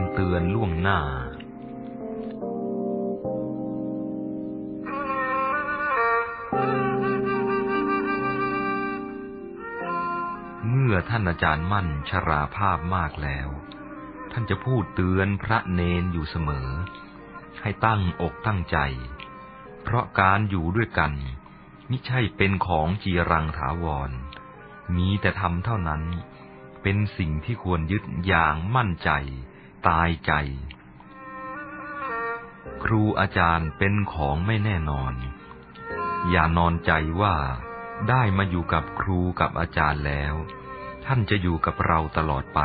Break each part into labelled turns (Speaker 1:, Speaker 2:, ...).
Speaker 1: ำเตือนล่วงหน้า เมื่อท่านอาจารย์มั่นชราภาพมากแล้ว ท่านจะพูดเตือนพระเนนอยู่เสมอ ให้ตั้งอกตั้งใจ เพราะการอยู่ด้วยกันมิใช่เป็นของจีรังถาวร มีแต่ทำเท่านั้นเป็นสิ่งที่ควรยึดอย่างมั่นใจ ตายใจ ครูอาจารย์เป็นของไม่แน่นอน อย่านอนใจว่าได้มาอยู่กับครูกับอาจารย์แล้ว ท่านจะอยู่กับเราตลอดไป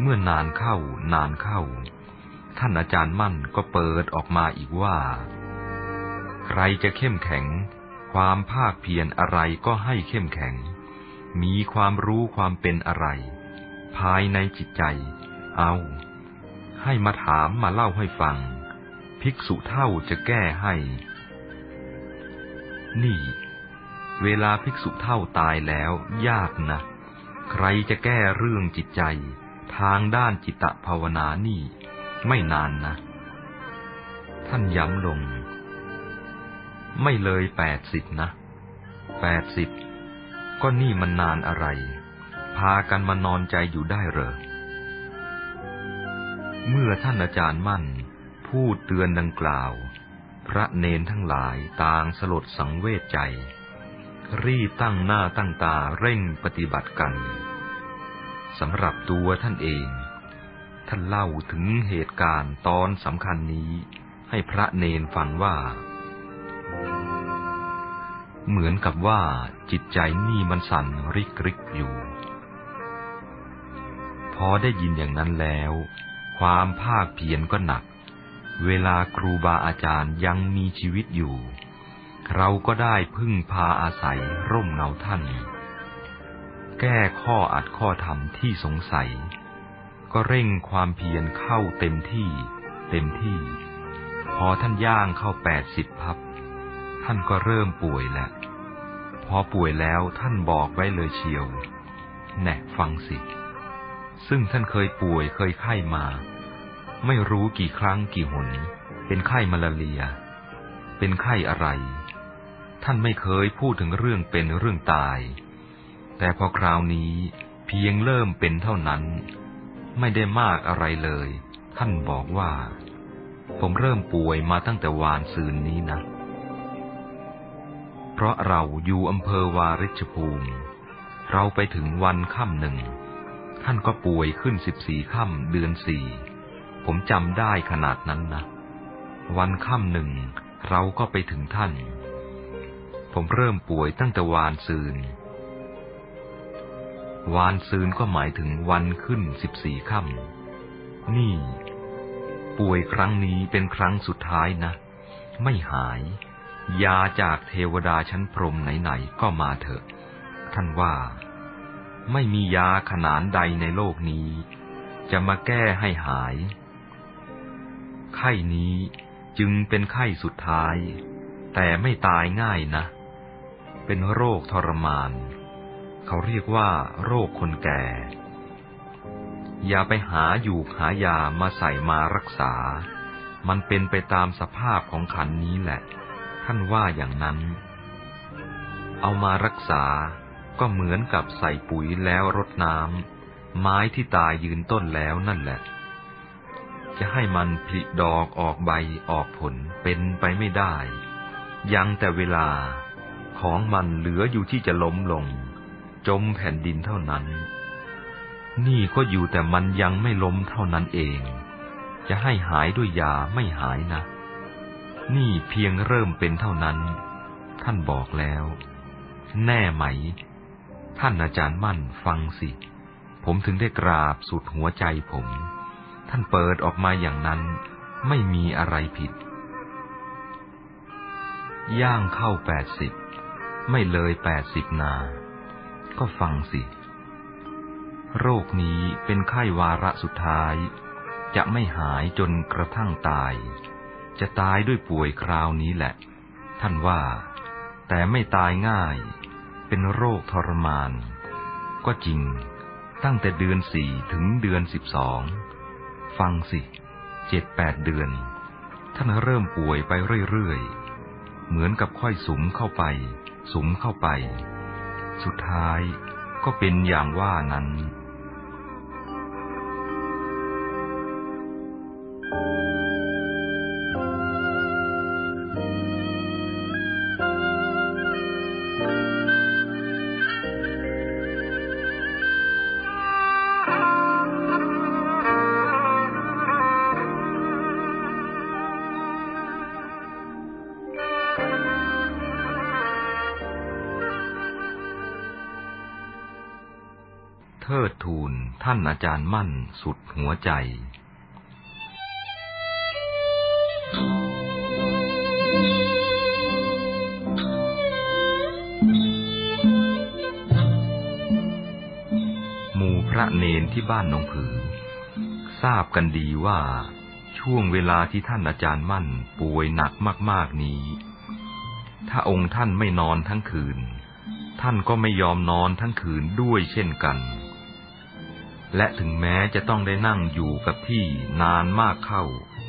Speaker 1: เมื่อนานเข้านานเข้า ท่านอาจารย์มั่นก็เปิดออกมาอีกว่า ใครจะเข้มแข็ง ความภาคเพียรอะไรก็ให้เข้มแข็ง มีความรู้ความเป็นอะไร ภายในจิตใจ เอา ให้มาถามมาเล่าให้ฟัง ภิกษุเท่าจะแก้ให้ นี่ เวลาภิกษุเท่าตายแล้ว ยากนะ ใครจะแก้เรื่องจิตใจ ทางด้านจิตภาวนานี่ ไม่นานนะ ท่านย้ำลง ไม่เลยแปดสิบนะแปดสิบก็นี่มันนานอะไร พากันมานอนใจอยู่ได้เหรอ เมื่อท่านอาจารย์มั่น พูดเตือนดังกล่าว พระเนนทั้งหลายต่างสลดสังเวชใจ รีบตั้งหน้าตั้งตาเร่งปฏิบัติกันสำหรับตัวท่านเอง ท่านเล่าถึงเหตุการณ์ตอนสำคัญนี้ ให้พระเนนฟังว่า เหมือนกับว่าจิตใจนี่มันสั่นริกริกอยู่ พอได้ยินอย่างนั้นแล้ว ความภาคเพียรก็หนัก เวลาครูบาอาจารย์ยังมีชีวิตอยู่ เราก็ได้พึ่งพาอาศัยร่มเงาท่าน แก้ข้ออัดข้อธรรมที่สงสัย ก็เร่งความเพียรเข้าเต็มที่ เต็มที่ พอท่านย่างเข้าแปดสิบพับ ท่านก็เริ่มป่วยแล้วพอป่วยแล้วท่านบอกไว้เลยเชียว แน่ฟังสิ ซึ่งท่านเคยป่วยเคยไข้มา ไม่รู้กี่ครั้งกี่หน เป็นไข้มาลาเรีย เป็นไข้อะไร ท่านไม่เคยพูดถึงเรื่องเป็นเรื่องตาย แต่พอคราวนี้เพียงเริ่มเป็นเท่านั้น ไม่ได้มากอะไรเลย ท่านบอกว่า ผมเริ่มป่วยมาตั้งแต่วานซืนนี้นะ เพราะเราอยู่อำเภอวาริชภูมิ เราไปถึงวันค่ำหนึ่ง ท่านก็ป่วยขึ้นสิบสี่ค่ำเดือนสี่ ผมจำได้ขนาดนั้นนะ วันค่ำหนึ่งเราก็ไปถึงท่าน ผมเริ่มป่วยตั้งแต่วานซืน วานซืนก็หมายถึงวันขึ้นสิบสี่ค่ำ นี่ ป่วยครั้งนี้เป็นครั้งสุดท้ายนะ ไม่หาย ยาจากเทวดาชั้นพรมไหนๆก็มาเถอะ ท่านว่า ไม่มียาขนานใดในโลกนี้ จะมาแก้ให้หาย ไข้นี้จึงเป็นไข้สุดท้าย แต่ไม่ตายง่ายนะ เป็นโรคทรมาน เขาเรียกว่า โรคคนแก่ อย่าไปหาอยู่หายามาใส่มารักษา มันเป็นไปตามสภาพของขันนี้แหละ ท่านว่าอย่างนั้น เอามารักษา ก็เหมือนกับใส่ปุ๋ยแล้วรดน้ำไม้ที่ตายยืนต้นแล้วนั่นแหละ จะให้มันผลิดอกออกใบออกผลเป็นไปไม่ได้ ยังแต่เวลาของมันเหลืออยู่ที่จะล้มลง จมแผ่นดินเท่านั้น นี่ก็อยู่แต่มันยังไม่ล้มเท่านั้นเอง จะให้หายด้วยยาไม่หายนะ นี่เพียงเริ่มเป็นเท่านั้น ท่านบอกแล้ว แน่ไหม ท่านอาจารย์มั่นฟังสิ ผมถึงได้กราบสุดหัวใจผม ท่านเปิดออกมาอย่างนั้น ไม่มีอะไรผิด ย่างเข้าแปดสิบ ไม่เลยแปดสิบนา ก็ฟังสิ โรคนี้เป็นไข้วาระสุดท้าย จะไม่หายจนกระทั่งตาย จะตายด้วยป่วยคราวนี้แหละ ท่านว่า แต่ไม่ตายง่าย เป็นโรคทรมาน ก็จริง ตั้งแต่เดือนสี่ถึงเดือนสิบสอง ฟังสิเจ็ดแปดเดือน ท่านเริ่มป่วยไปเรื่อยๆ เหมือนกับค่อยสุมเข้าไป สุมเข้าไป สุดท้ายก็เป็นอย่างว่านั้น จารย์มั่นสุดหัวใจ หมู่พระเนนที่บ้านนงผือ ทราบกันดีว่าช่วงเวลาที่ท่านอาจารย์มั่นป่วยหนักมากๆนี้ ถ้าองค์ท่านไม่นอนทั้งคืน ท่านก็ไม่ยอมนอนทั้งคืนด้วยเช่นกัน และถึงแม้จะต้องได้นั่งอยู่กับที่นานมากเข้า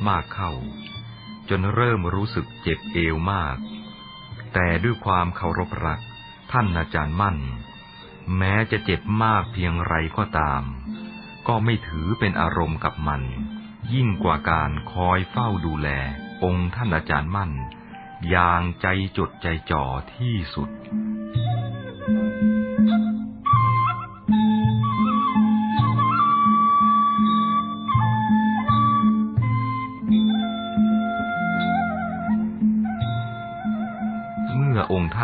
Speaker 1: มากเข้า จนเริ่มรู้สึกเจ็บเอวมาก แต่ด้วยความเคารพรัก ท่านอาจารย์มั่น แม้จะเจ็บมากเพียงไรก็ตาม ก็ไม่ถือเป็นอารมณ์กับมัน ยิ่งกว่าการคอยเฝ้าดูแล องค์ท่านอาจารย์มั่น อย่างใจจดใจจ่อที่สุด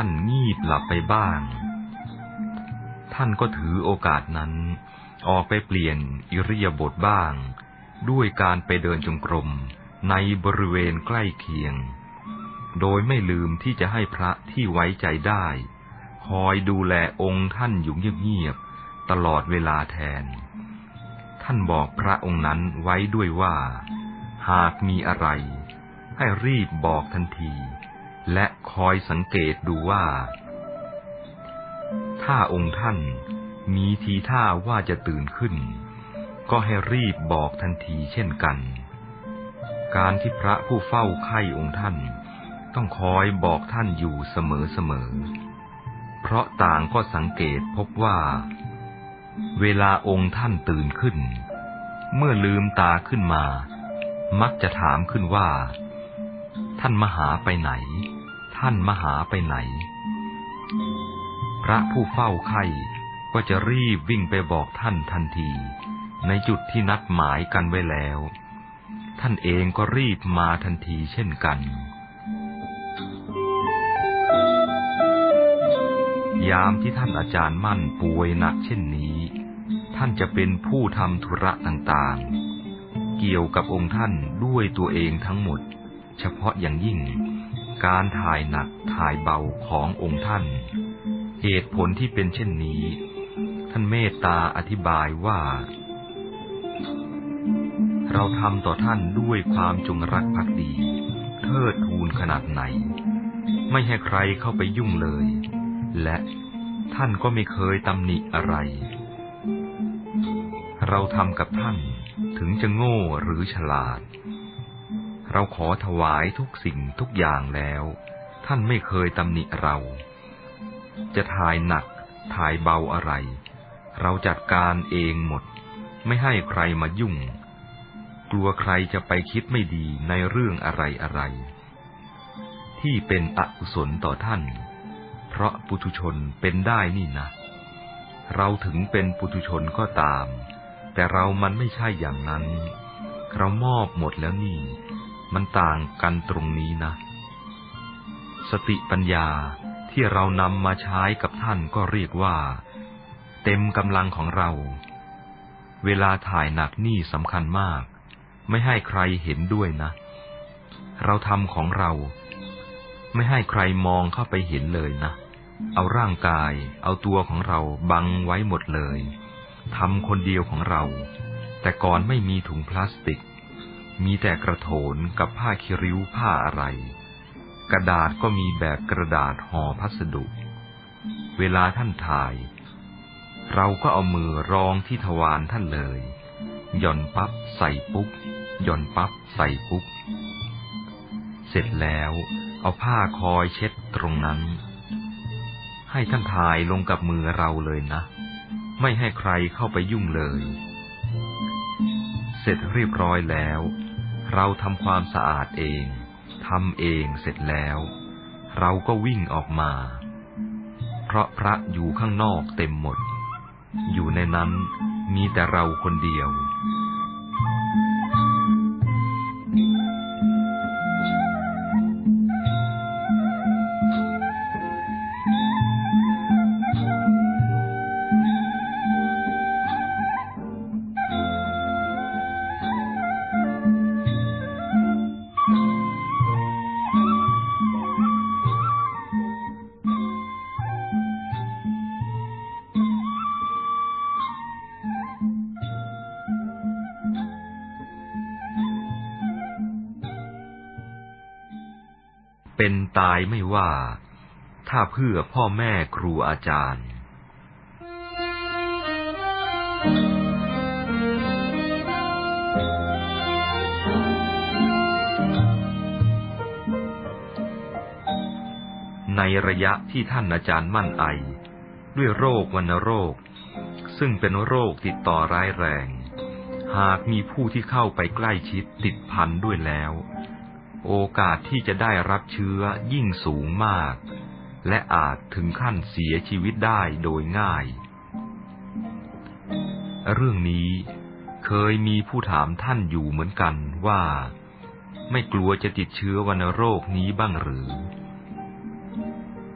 Speaker 1: านงีบหลับไปบ้าง ท่านก็ถือโอกาสนั้น ออกไปเปลี่ยนอิริยาบถบ้าง ด้วยการไปเดินจงกรมในบริเวณใกล้เคียง โดยไม่ลืมที่จะให้พระที่ไว้ใจได้ คอยดูแลองค์ท่านอยู่เงียบๆตลอดเวลาแทน ท่านบอกพระองค์นั้นไว้ด้วยว่า หากมีอะไร ให้รีบบอกทันที และคอยสังเกตดูว่า ถ้าองค์ท่านมีทีท่าว่าจะตื่นขึ้น ก็ให้รีบบอกทันทีเช่นกัน การที่พระผู้เฝ้าไข้องค์ท่าน ต้องคอยบอกท่านอยู่เสมอๆเพราะต่างก็สังเกตพบว่า เวลาองค์ท่านตื่นขึ้น เมื่อลืมตาขึ้นมา มักจะถามขึ้นว่า ท่านมหาไปไหน ท่านมหาไปไหน พระผู้เฝ้าไข่ก็จะรีบวิ่งไปบอกท่านทันที ในจุดที่นัดหมายกันไว้แล้ว ท่านเองก็รีบมาทันทีเช่นกัน ยามที่ท่านอาจารย์มั่นป่วยหนักเช่นนี้ ท่านจะเป็นผู้ทำธุระต่างๆ เกี่ยวกับองค์ท่านด้วยตัวเองทั้งหมด เฉพาะอย่างยิ่ง การถ่ายหนักถ่ายเบาขององค์ท่าน เหตุผลที่เป็นเช่นนี้ ท่านเมตตาอธิบายว่า เราทำต่อท่านด้วยความจงรักภักดี เทิดทูนขนาดไหน ไม่ให้ใครเข้าไปยุ่งเลย และท่านก็ไม่เคยตำหนิอะไร เราทำกับท่านถึงจะโง่หรือฉลาด เราขอถวายทุกสิ่งทุกอย่างแล้ว ท่านไม่เคยตำหนิเรา จะถ่ายหนักถ่ายเบาอะไร เราจัดการเองหมด ไม่ให้ใครมายุ่ง กลัวใครจะไปคิดไม่ดีในเรื่องอะไรอะไร ที่เป็นอกุศลต่อท่าน เพราะปุถุชนเป็นได้นี่นะ เราถึงเป็นปุถุชนก็ตาม แต่เรามันไม่ใช่อย่างนั้น เรามอบหมดแล้วนี่ มันต่างกันตรงนี้นะ สติปัญญาที่เรานำมาใช้กับท่านก็เรียกว่า เต็มกำลังของเรา เวลาถ่ายหนักนี่สำคัญมาก ไม่ให้ใครเห็นด้วยนะ เราทำของเรา ไม่ให้ใครมองเข้าไปเห็นเลยนะ เอาร่างกาย เอาตัวของเราบังไว้หมดเลยทำคนเดียวของเรา แต่ก่อนไม่มีถุงพลาสติก มีแต่กระโถนกับผ้าคิริ้วผ้าอะไร กระดาษก็มีแบบกระดาษห่อพัสดุ เวลาท่านถ่าย เราก็เอามือรองที่ทวารท่านเลย หย่อนปั๊บใส่ปุ๊บหย่อนปั๊บใส่ปุ๊บ เสร็จแล้วเอาผ้าคอยเช็ดตรงนั้น ให้ท่านทายลงกับมือเราเลยนะ ไม่ให้ใครเข้าไปยุ่งเลย เสร็จเรียบร้อยแล้ว เราทำความสะอาดเองทำเองเสร็จแล้ว เราก็วิ่งออกมา เพราะพระอยู่ข้างนอกเต็มหมด อยู่ในนั้นมีแต่เราคนเดียวายไม่ว่า ถ้าเพื่อพ่อแม่ครูอาจารย์ในระยะที่ท่านอาจารย์มั่นไอ ด้วยโรควัณโรค ซึ่งเป็นโรคติดต่อร้ายแรง หากมีผู้ที่เข้าไปใกล้ชิดติดพันด้วยแล้ว โอกาสที่จะได้รับเชื้อยิ่งสูงมาก และอาจถึงขั้นเสียชีวิตได้โดยง่าย เรื่องนี้เคยมีผู้ถามท่านอยู่เหมือนกันว่า ไม่กลัวจะติดเชื้อวัณโรคนี้บ้างหรือ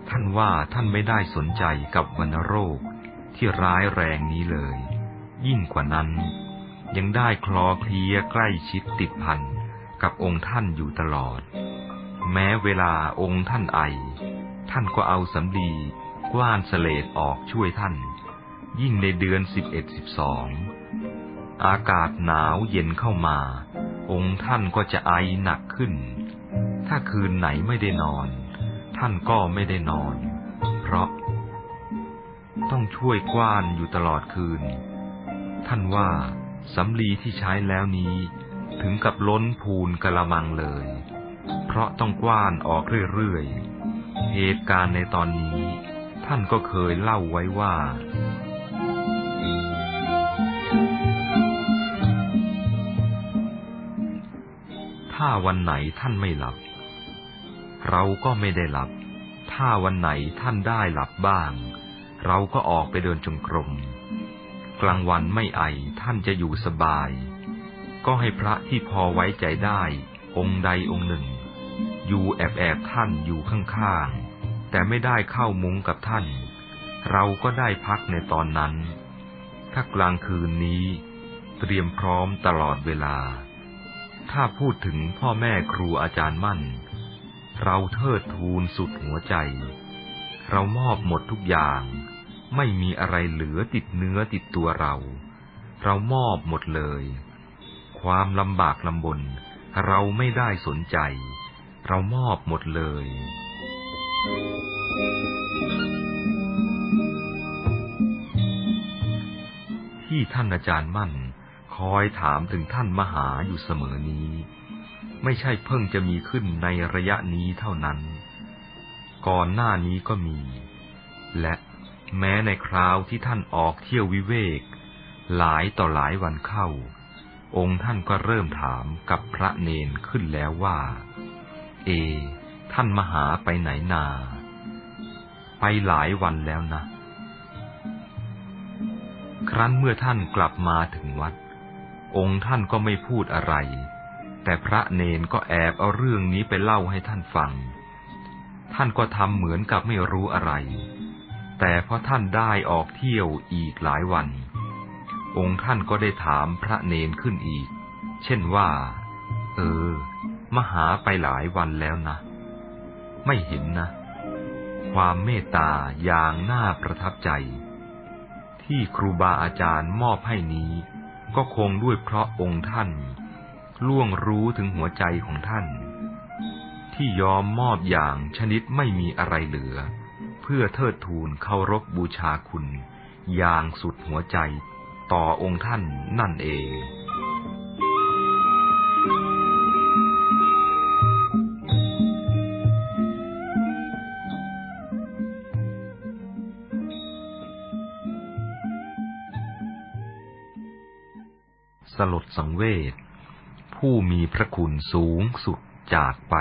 Speaker 1: ท่านว่าท่านไม่ได้สนใจกับวัณโรคที่ร้ายแรงนี้เลย ยิ่งกว่านั้น ยังได้คลอเคลียใกล้ชิดติดพัน กับองค์ท่านอยู่ตลอด แม้เวลาองค์ท่านไอ ท่านก็เอาสำลีกว้านเสลดออกช่วยท่าน ยิ่งในเดือนสิบเอ็ดสิบสองอากาศหนาวเย็นเข้ามา องค์ท่านก็จะไอหนักขึ้น ถ้าคืนไหนไม่ได้นอน ท่านก็ไม่ได้นอน เพราะ ต้องช่วยกว้านอยู่ตลอดคืน ท่านว่าสำลีที่ใช้แล้วนี้ ถึงกับล้นพูนกะละมังเลย เพราะต้องกว้านออกเรื่อยๆ เหตุการณ์ในตอนนี้ท่านก็เคยเล่าไว้ว่าถ้าวันไหนท่านไม่หลับ เราก็ไม่ได้หลับ ถ้าวันไหนท่านได้หลับบ้าง เราก็ออกไปเดินจงกรม กลางวันไม่ไอท่านจะอยู่สบาย ก็ให้พระที่พอไว้ใจได้ องค์ใดองค์หนึ่ง อยู่แอบแอบท่านอยู่ข้างๆ แต่ไม่ได้เข้ามุ้งกับท่าน เราก็ได้พักในตอนนั้น ถ้ากลางคืนนี้ เตรียมพร้อมตลอดเวลา ถ้าพูดถึงพ่อแม่ครูอาจารย์มั่น เราเทิดทูนสุดหัวใจ เรามอบหมดทุกอย่างไม่มีอะไรเหลือติดเนื้อติดตัวเรา เรามอบหมดเลย ความลำบากลำบน เราไม่ได้สนใจ เรามอบหมดเลย ที่ท่านอาจารย์มั่น คอยถามถึงท่านมหาอยู่เสมอนี้ ไม่ใช่เพิ่งจะมีขึ้นในระยะนี้เท่านั้น ก่อนหน้านี้ก็มี และแม้ในคราวที่ท่านออกเที่ยววิเวก หลายต่อหลายวันเข้า องค์ท่านก็เริ่มถามกับพระเนนขึ้นแล้วว่า เอ ท่านมหาไปไหนนา ไปหลายวันแล้วนะ ครั้นเมื่อท่านกลับมาถึงวัด องค์ท่านก็ไม่พูดอะไร แต่พระเนนก็แอบเอาเรื่องนี้ไปเล่าให้ท่านฟัง ท่านก็ทำเหมือนกับไม่รู้อะไร แต่เพราะท่านได้ออกเที่ยวอีกหลายวัน องค์ท่านก็ได้ถามพระเนนขึ้นอีก เช่นว่า เออ มหาไปหลายวันแล้วนะ ไม่เห็นนะ ความเมตตาอย่างน่าประทับใจ ที่ครูบาอาจารย์มอบให้นี้ ก็คงด้วยเพราะองค์ท่าน ล่วงรู้ถึงหัวใจของท่าน ที่ยอมมอบอย่างชนิดไม่มีอะไรเหลือ เพื่อเทิดทูนเคารพบบูชาคุณ อย่างสุดหัวใจ ต่อองค์ท่านนั่นเองสลดสังเวชผู้มีพระคุณสูงสุดจากไป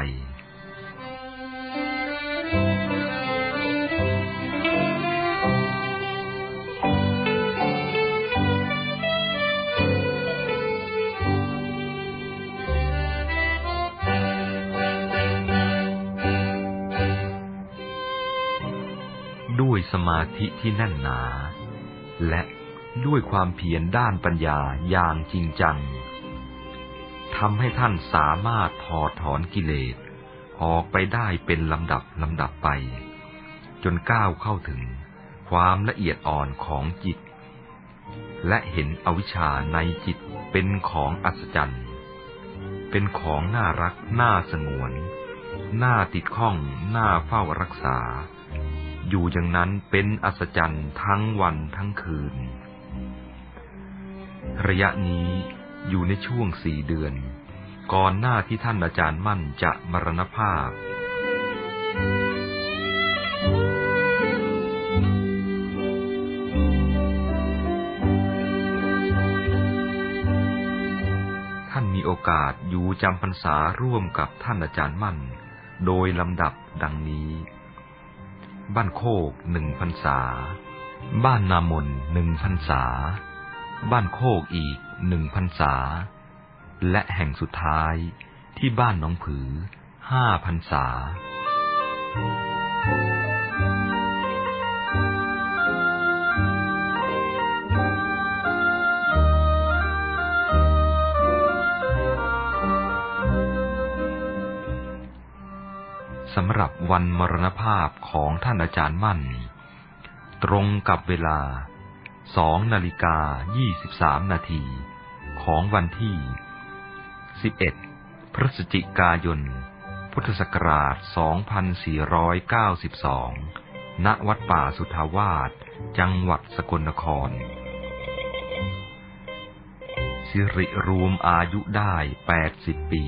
Speaker 1: มาธิที่แน่นหนา และด้วยความเพียรด้านปัญญาอย่างจริงจังทำให้ท่านสามารถถอดถอนกิเลส ออกไปได้เป็นลำดับลำดับไป จนก้าวเข้าถึงความละเอียดอ่อนของจิต และเห็นอวิชชาในจิตเป็นของอัศจรรย์ เป็นของน่ารัก น่าสงวน น่าติดข้อง น่าเฝ้ารักษา อยู่อย่างนั้นเป็นอัศจรรย์ทั้งวันทั้งคืน ระยะนี้อยู่ในช่วงสี่เดือน ก่อนหน้าที่ท่านอาจารย์มั่นจะมรณภาพ ท่านมีโอกาสอยู่จำพรรษาร่วมกับท่านอาจารย์มั่น โดยลำดับดังนี้ บ้านโคกหนึ่งพรรษา บ้านนามนหนึ่งพรรษา บ้านโคกอีกหนึ่งพรรษา และแห่งสุดท้ายที่บ้านน้องผือห้าพรรษา สำหรับวันมรณภาพของท่านอาจารย์มั่น ตรงกับเวลาสองนาฬิกายี่สิบามนาทีของวันที่สิบเอ็ดพฤศจิกายน พุทธศักราชสองพันสี่ร้อยเก้าสิบสองณวัดป่าสุทาวาส จังหวัดสกลนคร สิริรวมอายุได้แปดสิบปี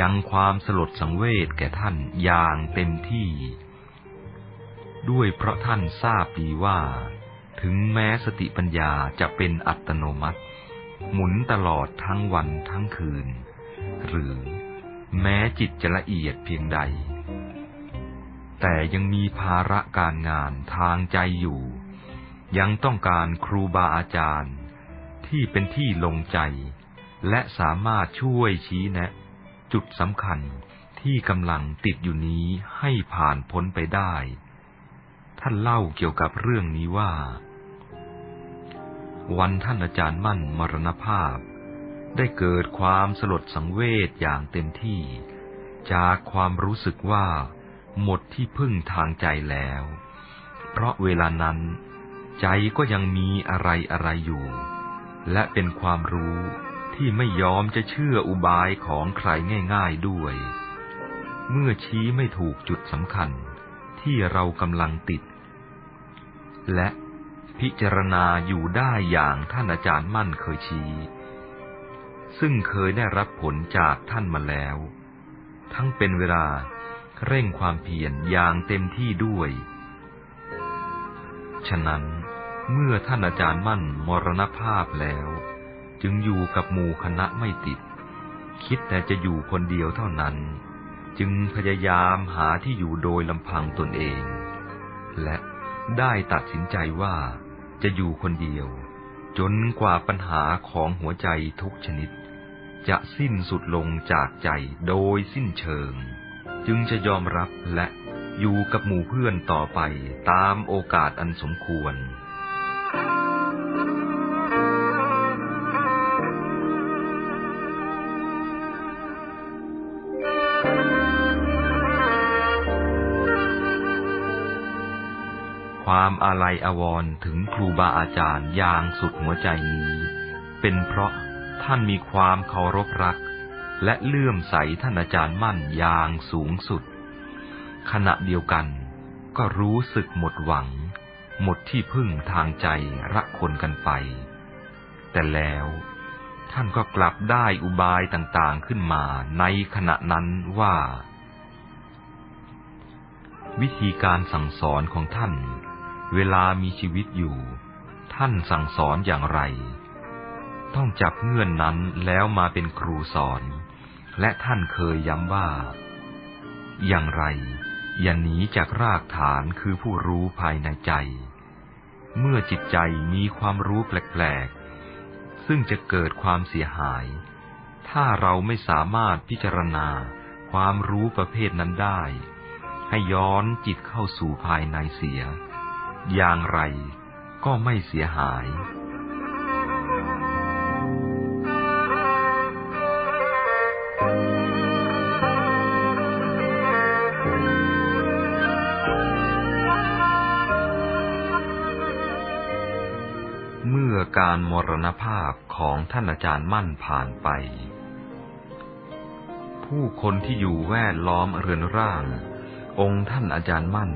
Speaker 1: ยังความสลดสังเวชแก่ท่านอย่างเต็มที่ ด้วยเพราะท่านทราบดีว่า ถึงแม้สติปัญญาจะเป็นอัตโนมัติ หมุนตลอดทั้งวันทั้งคืน หรือแม้จิตจะละเอียดเพียงใด แต่ยังมีภาระการงานทางใจอยู่ ยังต้องการครูบาอาจารย์ที่เป็นที่ลงใจ และสามารถช่วยชี้แนะ จุดสำคัญที่กำลังติดอยู่นี้ให้ผ่านพ้นไปได้ ท่านเล่าเกี่ยวกับเรื่องนี้ว่า วันท่านอาจารย์มั่นมรณภาพ ได้เกิดความสลดสังเวชอย่างเต็มที่ จากความรู้สึกว่า หมดที่พึ่งทางใจแล้ว เพราะเวลานั้น ใจก็ยังมีอะไรอะไรอยู่ และเป็นความรู้ ที่ไม่ยอมจะเชื่ออุบายของใครง่าย ๆด้วย เมื่อชี้ไม่ถูกจุดสำคัญที่เรากำลังติด และพิจารณาอยู่ได้อย่างท่านอาจารย์มั่นเคยชี้ ซึ่งเคยได้รับผลจากท่านมาแล้ว ทั้งเป็นเวลาเร่งความเพียรอย่างเต็มที่ด้วย ฉะนั้นเมื่อท่านอาจารย์มั่นมรณภาพแล้ว จึงอยู่กับหมู่คณะไม่ติด คิดแต่จะอยู่คนเดียวเท่านั้น จึงพยายามหาที่อยู่โดยลำพังตนเอง และได้ตัดสินใจว่าจะอยู่คนเดียว จนกว่าปัญหาของหัวใจทุกชนิด จะสิ้นสุดลงจากใจโดยสิ้นเชิง จึงจะยอมรับและอยู่กับหมู่เพื่อนต่อไปตามโอกาสอันสมควร ความอาลัยอววรถึงครูบาอาจารย์อย่างสุดหัวใจนี้ เป็นเพราะท่านมีความเคารพรัก และเลื่อมใสท่านอาจารย์มั่นอย่างสูงสุด ขณะเดียวกันก็รู้สึกหมดหวัง หมดที่พึ่งทางใจรักคนกันไป แต่แล้วท่านก็กลับได้อุบายต่างๆขึ้นมาในขณะนั้นว่า วิธีการสั่งสอนของท่าน เวลามีชีวิตอยู่ ท่านสั่งสอนอย่างไร ต้องจับเงื่อนนั้นแล้วมาเป็นครูสอน และท่านเคยย้ำว่า อย่างไร อย่าหนีจากรากฐานคือผู้รู้ภายในใจ เมื่อจิตใจมีความรู้แปลกๆ ซึ่งจะเกิดความเสียหาย ถ้าเราไม่สามารถพิจารณาความรู้ประเภทนั้นได้ ให้ย้อนจิตเข้าสู่ภายในเสีย อย่างไรก็ไม่เสียหาย เมื่อการมรณภาพของท่านอาจารย์มั่นผ่านไป ผู้คนที่อยู่แวดล้อมเรือนร่าง องค์ท่านอาจารย์มั่น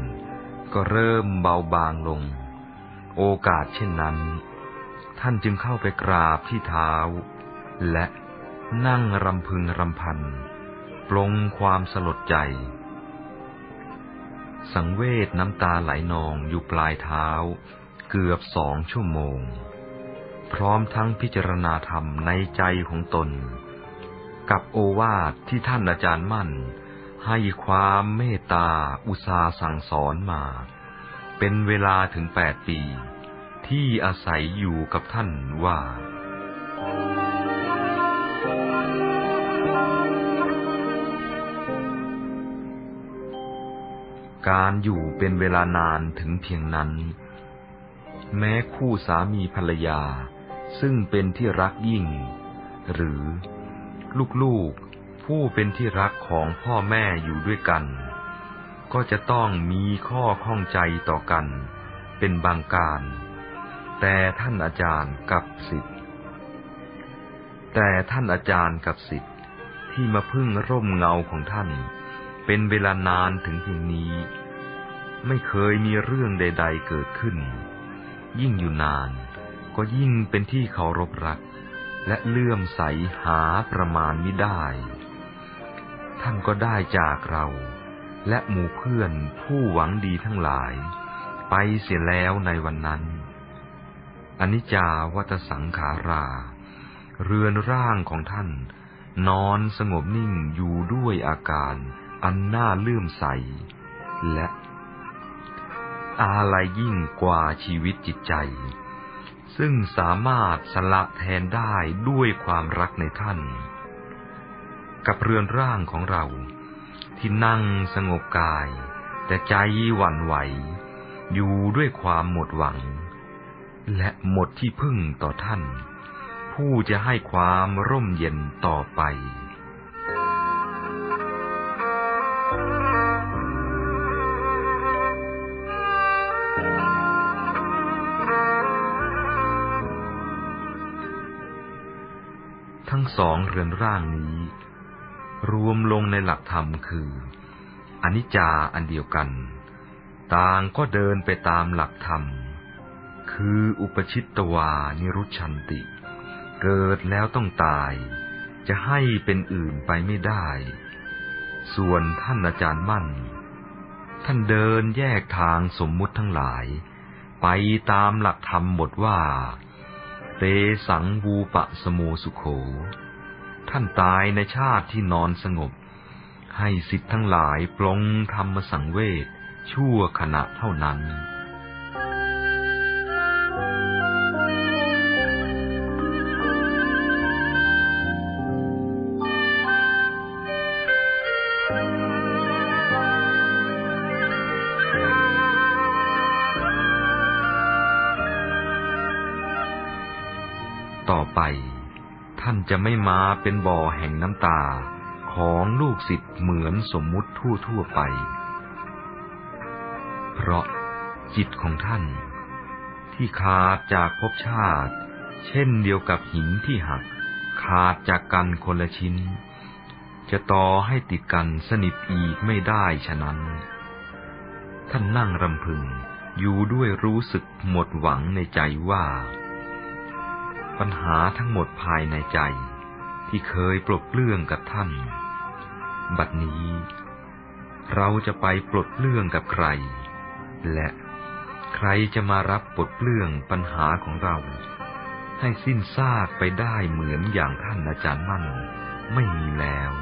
Speaker 1: ก็เริ่มเบาบางลง โอกาสเช่นนั้น ท่านจึงเข้าไปกราบที่เท้า และนั่งรำพึงรำพัน ปลงความสลดใจ สังเวชน้ำตาไหลนองอยู่ปลายเท้า เกือบสองชั่วโมง พร้อมทั้งพิจารณาธรรมในใจของตน กับโอวาทที่ท่านอาจารย์มั่น ให้ความเมตตาอุตสาสั่งสอนมา เป็นเวลาถึงแปดปี ที่อาศัยอยู่กับท่านว่า การอยู่เป็นเวลานานถึงเพียงนั้น แม้คู่สามีภรรยา ซึ่งเป็นที่รักยิ่ง หรือลูกๆ ผู้เป็นที่รักของพ่อแม่อยู่ด้วยกัน ก็จะต้องมีข้อข้องใจต่อกัน เป็นบางการ แต่ท่านอาจารย์กับสิทธิ์แต่ท่านอาจารย์กับสิทธิ์ที่มาพึ่งร่มเงาของท่าน เป็นเวลานานถึงเพียงนี้ ไม่เคยมีเรื่องใด ๆเกิดขึ้น ยิ่งอยู่นานก็ยิ่งเป็นที่เคารพรักและเลื่อมใสหาประมาณมิได้ ท่านก็ได้จากเรา และหมู่เพื่อนผู้หวังดีทั้งหลาย ไปเสียแล้วในวันนั้นอนิจจาวัตสังขารา เรือนร่างของท่าน นอนสงบนิ่งอยู่ด้วยอาการอันน่าเลื่อมใส และอะไรยิ่งกว่าชีวิตจิตใจ ซึ่งสามารถสละแทนได้ด้วยความรักในท่าน กับเรือนร่างของเรา ที่นั่งสงบกาย แต่ใจหวั่นไหว อยู่ด้วยความหมดหวัง และหมดที่พึ่งต่อท่าน ผู้จะให้ความร่มเย็นต่อไปทั้งสองเรือนร่างนี้ รวมลงในหลักธรรมคือ อนิจจาอันเดียวกัน ต่างก็เดินไปตามหลักธรรม คืออุปชิตตวานิรุชันติ เกิดแล้วต้องตาย จะให้เป็นอื่นไปไม่ได้ ส่วนท่านอาจารย์มั่น ท่านเดินแยกทางสมมุติทั้งหลาย ไปตามหลักธรรมบทว่า เตสังวูปะสโมสุโข ท่านตายในชาติที่นอนสงบ ให้สิทธิ์ทั้งหลายปลงธรรมสังเวชชั่วขณะเท่านั้นต่อไป ท่านจะไม่มาเป็นบ่อแห่งน้ำตาของลูกศิษย์เหมือนสมมุติทั่วทั่วไป เพราะจิตของท่าน ที่ขาดจากภพชาติ เช่นเดียวกับหินที่หัก ขาดจากกันคนละชิ้น จะต่อให้ติดกันสนิทอีกไม่ได้ฉะนั้น ท่านนั่งรำพึงอยู่ด้วยรู้สึกหมดหวังในใจว่า ปัญหาทั้งหมดภายในใจ ที่เคยปลดเปลื้องกับท่าน บัดนี้ เราจะไปปลดเปลื้องกับใคร และใครจะมารับปลดเปลื้องปัญหาของเรา ให้สิ้นซากไปได้เหมือนอย่างท่านอาจารย์มั่น ไม่มีแล้ว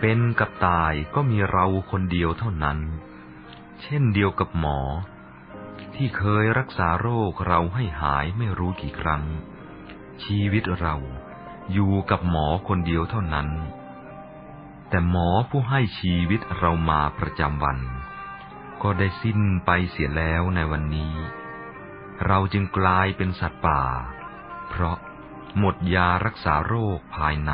Speaker 1: เป็นกับตายก็มีเราคนเดียวเท่านั้น เช่นเดียวกับหมอที่เคยรักษาโรคเราให้หายไม่รู้กี่ครั้ง ชีวิตเราอยู่กับหมอคนเดียวเท่านั้น แต่หมอผู้ให้ชีวิตเรามาประจำวัน ก็ได้สิ้นไปเสียแล้วในวันนี้ เราจึงกลายเป็นสัตว์ป่า เพราะหมดยารักษาโรคภายใน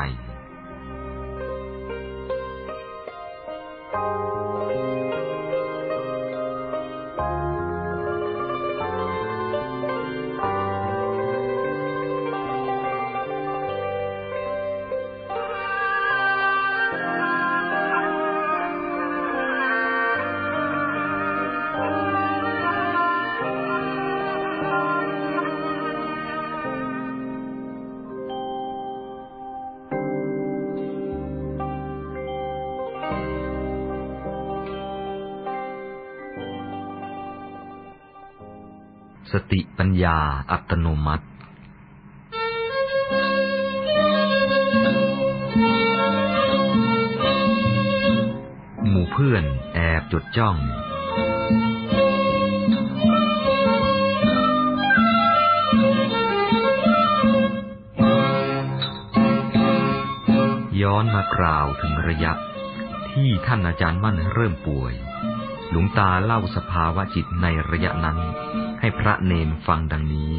Speaker 1: สติปัญญาอัตโนมัติ หมู่เพื่อนแอบจดจ้อง ย้อนมากล่าวถึงระยะ ที่ท่านอาจารย์มั่นเริ่มป่วย หลวงตาเล่าสภาวะจิตในระยะนั้น ให้พระเนนฟังดังนี้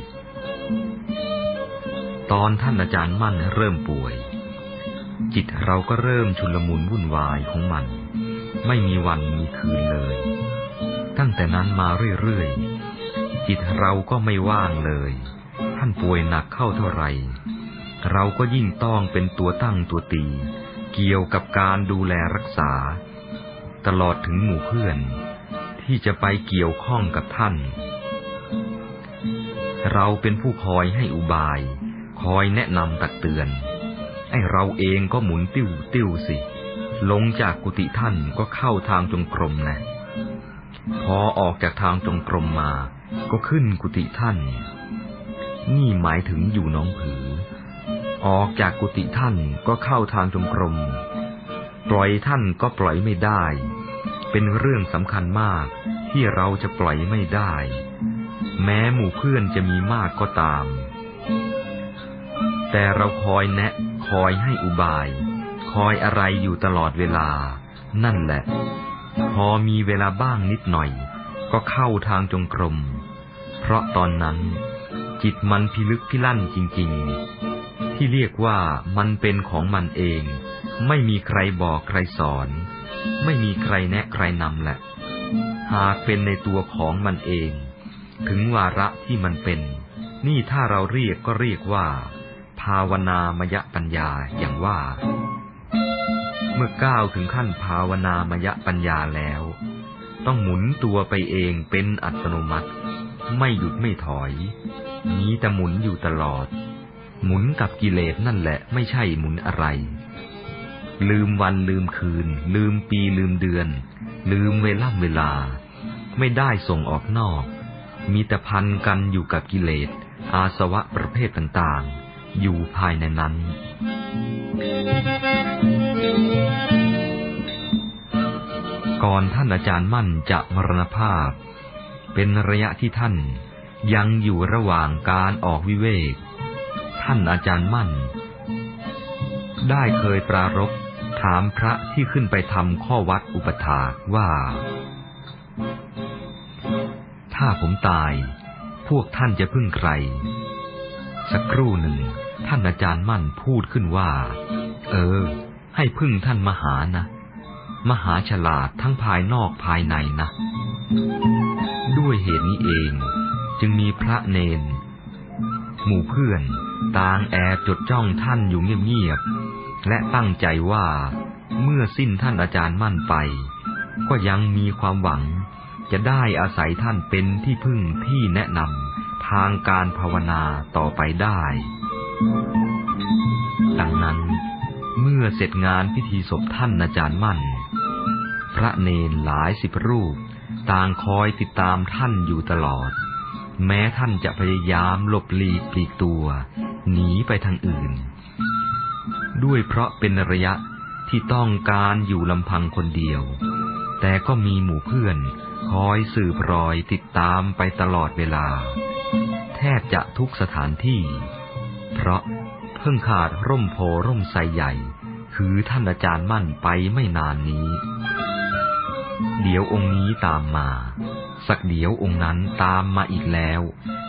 Speaker 1: ตอนท่านอาจารย์มั่นเริ่มป่วย จิตเราก็เริ่มชุลมุนวุ่นวายของมัน ไม่มีวันมีคืนเลย ตั้งแต่นั้นมาเรื่อยๆ จิตเราก็ไม่ว่างเลย ท่านป่วยหนักเข้าเท่าไหร่เราก็ยิ่งต้องเป็นตัวตั้งตัวตี เกี่ยวกับการดูแลรักษา ตลอดถึงหมู่เพื่อน ที่จะไปเกี่ยวข้องกับท่าน เราเป็นผู้คอยให้อุบาย คอยแนะนำตักเตือน ไอ้เราเองก็หมุนติ้วติ้วสิ ลงจากกุฏิท่านก็เข้าทางจงกรมนะ พอออกจากทางจงกรมมา ก็ขึ้นกุฏิท่าน นี่หมายถึงอยู่น้องผือ ออกจากกุฏิท่านก็เข้าทางจงกรม ปล่อยท่านก็ปล่อยไม่ได้ เป็นเรื่องสำคัญมากที่เราจะปล่อยไม่ได้ แม้หมู่เพื่อนจะมีมากก็ตาม แต่เราคอยแนะ คอยให้อุบาย คอยอะไรอยู่ตลอดเวลา นั่นแหละ พอมีเวลาบ้างนิดหน่อย ก็เข้าทางจงกรม เพราะตอนนั้น จิตมันพิลึกพิลั่นจริง ๆ ที่เรียกว่ามันเป็นของมันเอง ไม่มีใครบอกใครสอน ไม่มีใครแนะใครนำแหละ หากเป็นในตัวของมันเอง ถึงวาระที่มันเป็น นี่ถ้าเราเรียกก็เรียกว่า ภาวนามยปัญญาอย่างว่า เมื่อก้าวถึงขั้นภาวนามยปัญญาแล้ว ต้องหมุนตัวไปเองเป็นอัตโนมัติ ไม่หยุดไม่ถอย นี้แต่หมุนอยู่ตลอด หมุนกับกิเลสนั่นแหละไม่ใช่หมุนอะไร ลืมวันลืมคืน ลืมปีลืมเดือน ลืมเวล่ำเวลา ไม่ได้ส่งออกนอก มีแต่พันกันอยู่กับกิเลส อาสวะประเภทต่างๆ อยู่ภายในนั้น ก่อนท่านอาจารย์มั่นจะมรณภาพ เป็นระยะที่ท่านยังอยู่ระหว่างการออกวิเวก ท่านอาจารย์มั่น ได้เคยปรารภถามพระที่ขึ้นไปทำข้อวัดอุปถาว่า ถ้าผมตาย พวกท่านจะพึ่งใคร สักครู่หนึ่ง ท่านอาจารย์มั่นพูดขึ้นว่า เออ ให้พึ่งท่านมหานะ มหาฉลาดทั้งภายนอกภายในนะ ด้วยเหตุนี้เอง จึงมีพระเนน หมู่เพื่อน ต่างแอบจดจ้องท่านอยู่เงียบๆ และตั้งใจว่า เมื่อสิ้นท่านอาจารย์มั่นไป ก็ยังมีความหวัง จะได้อาศัยท่านเป็นที่พึ่งที่แนะนำทางการภาวนาต่อไปได้ ดังนั้นเมื่อเสร็จงานพิธีศพท่านอาจารย์มั่น พระเนนหลายสิบรูป ต่างคอยติดตามท่านอยู่ตลอด แม้ท่านจะพยายามหลบหลีกปลีกตัว หนีไปทางอื่น ด้วยเพราะเป็นระยะที่ต้องการอยู่ลำพังคนเดียว แต่ก็มีหมู่เพื่อน คอยสืบรอยติดตามไปตลอดเวลา แทบจะทุกสถานที่ เพราะเพิ่งขาดร่มโพร่มไทรใหญ่ คือท่านอาจารย์มั่นไปไม่นานนี้ เดี๋ยวองค์นี้ตามมา สักเดี๋ยวองค์นั้นตามมาอีกแล้ว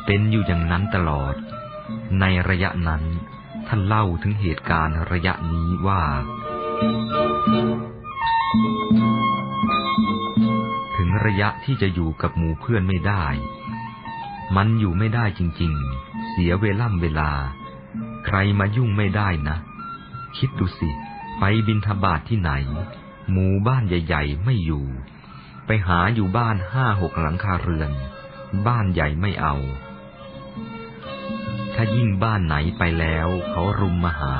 Speaker 1: เป็นอยู่อย่างนั้นตลอด ในระยะนั้นท่านเล่าถึงเหตุการณ์ระยะนี้ว่าถึง ระยะที่จะอยู่กับหมู่เพื่อนไม่ได้ มันอยู่ไม่ได้จริงๆ เสียเวล่ำเวลา ใครมายุ่งไม่ได้นะ คิดดูสิ ไปบินทบาทที่ไหน หมู่บ้านใหญ่ ๆ ไม่อยู่ ไปหาอยู่บ้านห้าหกหลังคาเรือน บ้านใหญ่ไม่เอา ถ้ายิ่งบ้านไหนไปแล้วเขารุมมาหา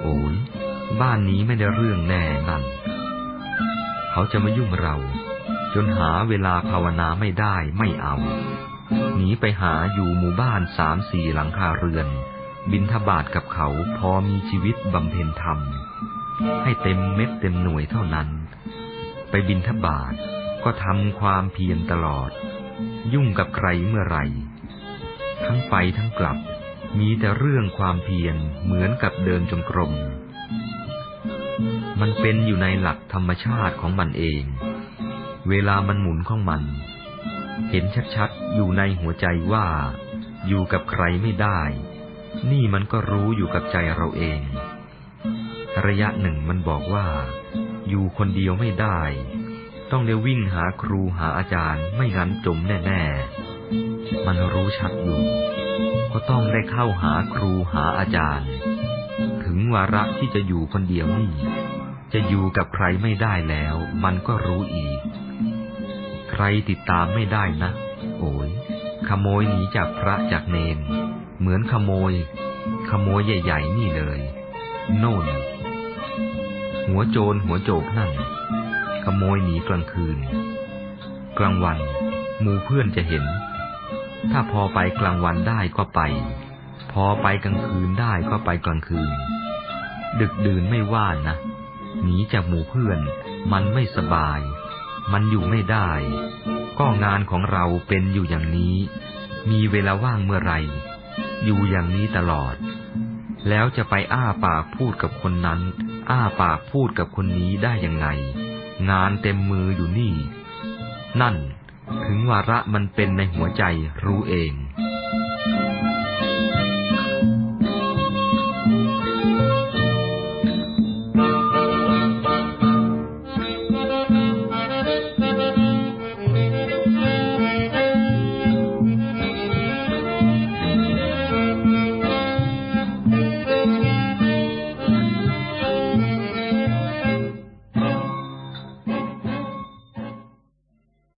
Speaker 1: โอ้ยบ้านนี้ไม่ได้เรื่องแน่นั่น เขาจะมายุ่งเรา จนหาเวลาภาวนาไม่ได้ไม่เอา หนีไปหาอยู่หมู่บ้านสามสี่หลังคาเรือน บินทบาทกับเขาพอมีชีวิตบำเพ็ญธรรม ให้เต็มเม็ดเต็มหน่วยเท่านั้น ไปบินทบาทก็ทำความเพียรตลอด ยุ่งกับใครเมื่อไหร่ ทั้งไปทั้งกลับ มีแต่เรื่องความเพียรเหมือนกับเดินจงกรมมันเป็นอยู่ในหลักธรรมชาติของมันเอง เวลามันหมุนของมัน เห็นชัดๆ อยู่ในหัวใจว่า อยู่กับใครไม่ได้ นี่มันก็รู้อยู่กับใจเราเอง ระยะหนึ่งมันบอกว่า อยู่คนเดียวไม่ได้ ต้องเดวิ่งหาครูหาอาจารย์ไม่งั้นจมแน่ ๆ มันรู้ชัดอยู่ ก็ต้องได้เข้าหาครูหาอาจารย์ ถึงวาระที่จะอยู่คนเดียวนี่จะอยู่กับใครไม่ได้แล้ว มันก็รู้อีก ใครติดตามไม่ได้นะ โอ้ยขโมยหนีจากพระจากเนน เหมือนขโมย ขโมยใหญ่ๆนี่เลย โน่น หัวโจรหัวโจกนั่น ขโมยหนีกลางคืน กลางวันหมู่เพื่อนจะเห็น ถ้าพอไปกลางวันได้ก็ไป พอไปกลางคืนได้ก็ไปกลางคืน ดึกดื่นไม่ว่านะหนีจากหมู่เพื่อนมันไม่สบาย มันอยู่ไม่ได้ ก็งานของเราเป็นอยู่อย่างนี้ มีเวลาว่างเมื่อไร อยู่อย่างนี้ตลอด แล้วจะไปอ้าปากพูดกับคนนั้น อ้าปากพูดกับคนนี้ได้ยังไง งานเต็มมืออยู่นี่ นั่น ถึงวาระมันเป็นในหัวใจรู้เอง